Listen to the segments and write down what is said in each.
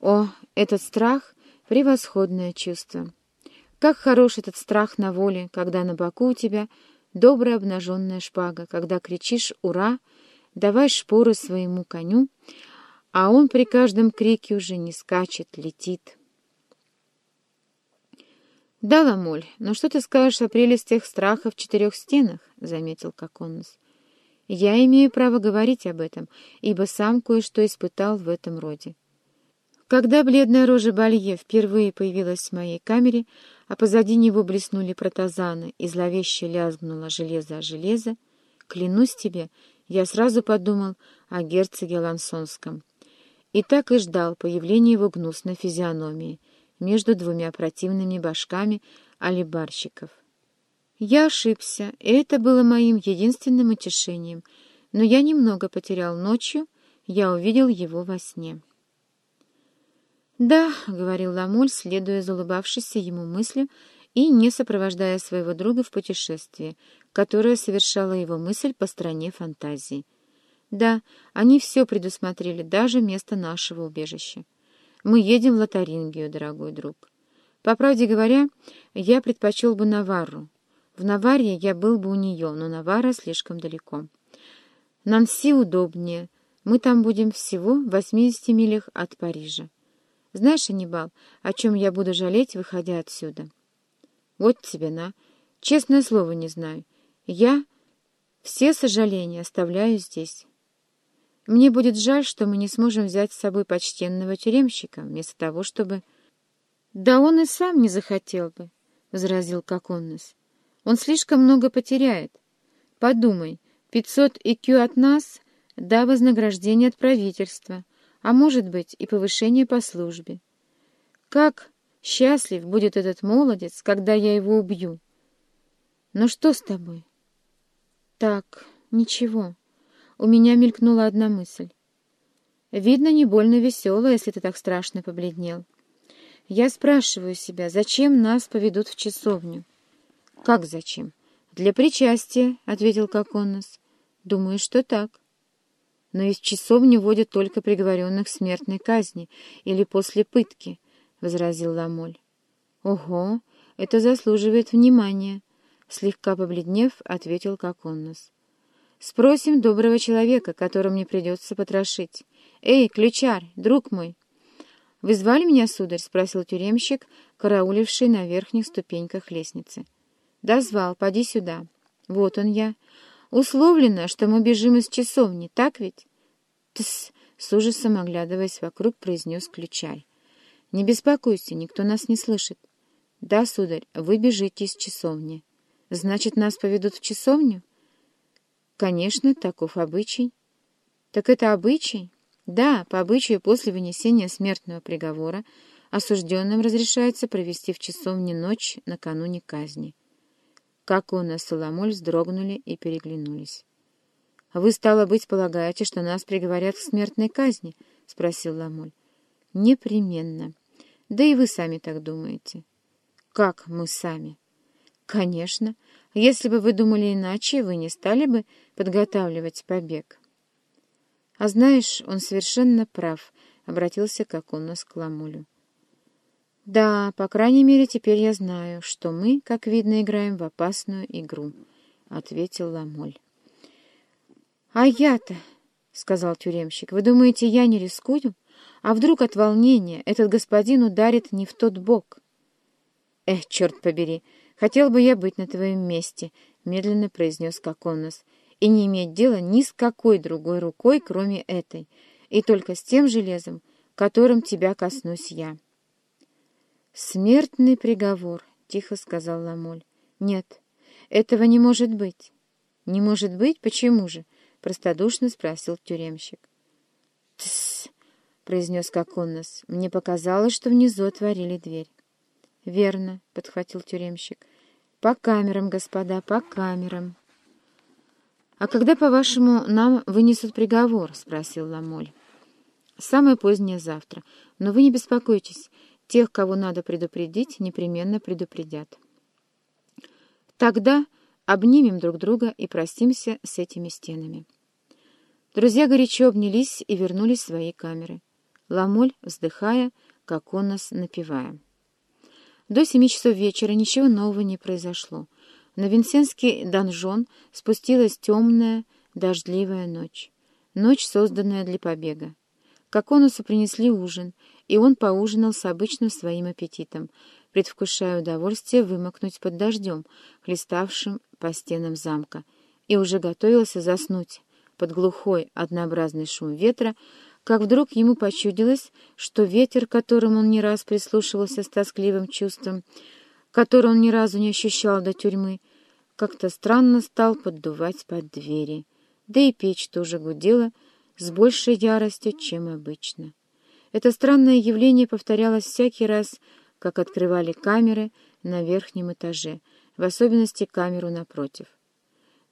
О, этот страх — превосходное чувство! Как хорош этот страх на воле, когда на боку у тебя добрая обнаженная шпага, когда кричишь «Ура!», давай шпоры своему коню, а он при каждом крике уже не скачет, летит. «Да, Ламоль, но что ты скажешь о прелестях страха в четырех стенах?» — заметил Коконус. «Я имею право говорить об этом, ибо сам кое-что испытал в этом роде. Когда бледная рожа Балье впервые появилась в моей камере, а позади него блеснули протазаны и зловеще лязгнуло железо о железо, клянусь тебе, я сразу подумал о герцоге Лансонском. И так и ждал появления его гнусной физиономии между двумя противными башками алибарщиков. Я ошибся, и это было моим единственным утешением, но я немного потерял ночью, я увидел его во сне. «Да», — говорил Ламоль, следуя залыбавшейся ему мыслью и не сопровождая своего друга в путешествие, которое совершала его мысль по стране фантазии. «Да, они все предусмотрели, даже место нашего убежища. Мы едем в Лотарингию, дорогой друг. По правде говоря, я предпочел бы Наварру. В Наварре я был бы у нее, но Наварра слишком далеко. Нанси удобнее. Мы там будем всего в 80 милях от Парижа. Знаешь, Анибал, о чем я буду жалеть, выходя отсюда? Вот тебе на. Честное слово не знаю. Я все сожаления оставляю здесь. Мне будет жаль, что мы не сможем взять с собой почтенного тюремщика, вместо того, чтобы... Да он и сам не захотел бы, — возразил Коконнес. Он слишком много потеряет. Подумай, пятьсот икю от нас, да вознаграждение от правительства — а может быть и повышение по службе. Как счастлив будет этот молодец, когда я его убью. Но что с тобой? Так, ничего. У меня мелькнула одна мысль. Видно, не больно весело, если ты так страшно побледнел. Я спрашиваю себя, зачем нас поведут в часовню? Как зачем? Для причастия, — ответил Коконос. Думаю, что так но из часовни водят только приговоренных к смертной казни или после пытки, — возразил Ламоль. — Ого, это заслуживает внимания, — слегка побледнев, ответил Коконнос. — Спросим доброго человека, которого мне придется потрошить. — Эй, ключарь, друг мой! — Вы звали меня, сударь? — спросил тюремщик, карауливший на верхних ступеньках лестницы. — Да звал, поди сюда. — Вот он я. — Условлено, что мы бежим из часовни, так ведь? Тс, с ужасом оглядываясь вокруг, произнес ключарь. Не беспокойся, никто нас не слышит. Да, сударь, вы бежите из часовни. Значит, нас поведут в часовню? Конечно, таков обычай. Так это обычай? Да, по обычаю после вынесения смертного приговора осужденным разрешается провести в часовне ночь накануне казни. Как он и Соломоль вздрогнули и переглянулись. — А вы, стало быть, полагаете, что нас приговорят к смертной казни? — спросил Ламоль. — Непременно. Да и вы сами так думаете. — Как мы сами? — Конечно. Если бы вы думали иначе, вы не стали бы подготавливать побег. — А знаешь, он совершенно прав, — обратился как он нас к Ламолю. «Да, по крайней мере, теперь я знаю, что мы, как видно, играем в опасную игру», — ответил Ламоль. «А я-то», — сказал тюремщик, — «вы думаете, я не рискую? А вдруг от волнения этот господин ударит не в тот бок?» «Эх, черт побери, хотел бы я быть на твоем месте», — медленно произнес Коконос, «и не иметь дела ни с какой другой рукой, кроме этой, и только с тем железом, которым тебя коснусь я». «Смертный приговор», — тихо сказал Ламоль. «Нет, этого не может быть». «Не может быть? Почему же?» — простодушно спросил тюремщик. «Тссс», — произнес Коконос. «Мне показалось, что внизу отворили дверь». «Верно», — подхватил тюремщик. «По камерам, господа, по камерам». «А когда, по-вашему, нам вынесут приговор?» — спросил Ламоль. «Самое позднее завтра. Но вы не беспокойтесь». Тех, кого надо предупредить, непременно предупредят. Тогда обнимем друг друга и простимся с этими стенами. Друзья горячо обнялись и вернулись в свои камеры. Ламоль, вздыхая, как он нас напевая. До семи часов вечера ничего нового не произошло. На Винсенский донжон спустилась темная, дождливая ночь. Ночь, созданная для побега. Коконусу принесли ужин, и он поужинал с обычным своим аппетитом, предвкушая удовольствие вымокнуть под дождем, хлеставшим по стенам замка, и уже готовился заснуть под глухой, однообразный шум ветра, как вдруг ему почудилось, что ветер, которым он не раз прислушивался с тоскливым чувством, который он ни разу не ощущал до тюрьмы, как-то странно стал поддувать под двери, да и печь тоже гудела с большей яростью, чем обычно. Это странное явление повторялось всякий раз, как открывали камеры на верхнем этаже, в особенности камеру напротив.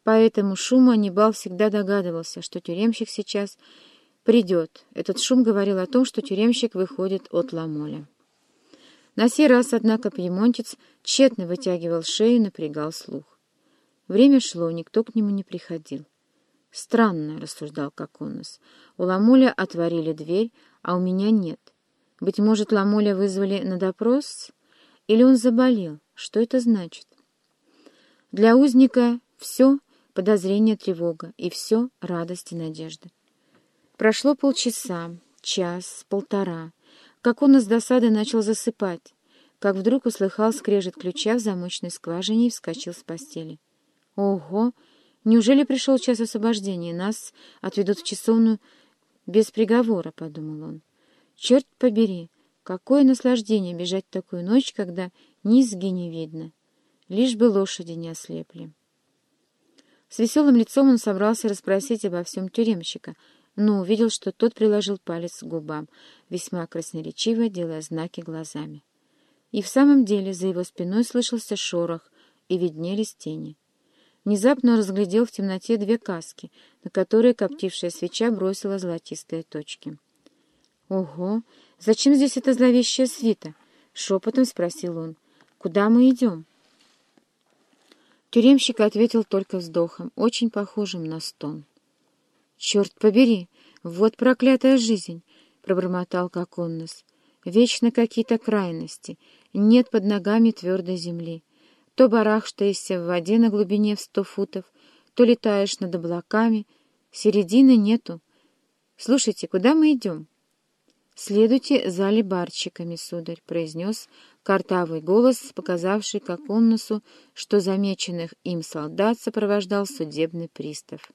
По этому шуму Аннибал всегда догадывался, что тюремщик сейчас придет. Этот шум говорил о том, что тюремщик выходит от Ламоля. На сей раз, однако, пьемонтец тщетно вытягивал шею и напрягал слух. Время шло, никто к нему не приходил. «Странно», — рассуждал Коконос. «У Ламоля отворили дверь, а у меня нет. Быть может, Ламоля вызвали на допрос? Или он заболел? Что это значит?» Для узника все — подозрение, тревога, и все — радость и надежда. Прошло полчаса, час, полтора, как он из досады начал засыпать, как вдруг услыхал скрежет ключа в замочной скважине и вскочил с постели. «Ого! Неужели пришел час освобождения? Нас отведут в часовную без приговора», — подумал он. «Черт побери! Какое наслаждение бежать такую ночь, когда низги не видно, лишь бы лошади не ослепли». С веселым лицом он собрался расспросить обо всем тюремщика — но увидел, что тот приложил палец к губам, весьма красноречиво делая знаки глазами. И в самом деле за его спиной слышался шорох, и виднелись тени. Внезапно он разглядел в темноте две каски, на которые коптившая свеча бросила золотистые точки. «Ого! Зачем здесь эта зловещая свита?» — шепотом спросил он. «Куда мы идем?» Тюремщик ответил только вздохом, очень похожим на стон. «Черт побери! Вот проклятая жизнь!» — пробормотал Коконнос. «Вечно какие-то крайности. Нет под ногами твердой земли. То барахтаешься в воде на глубине в сто футов, то летаешь над облаками. Середины нету. Слушайте, куда мы идем?» «Следуйте за либарчиками, сударь», — произнес картавый голос, показавший Коконносу, что замеченных им солдат сопровождал судебный пристав.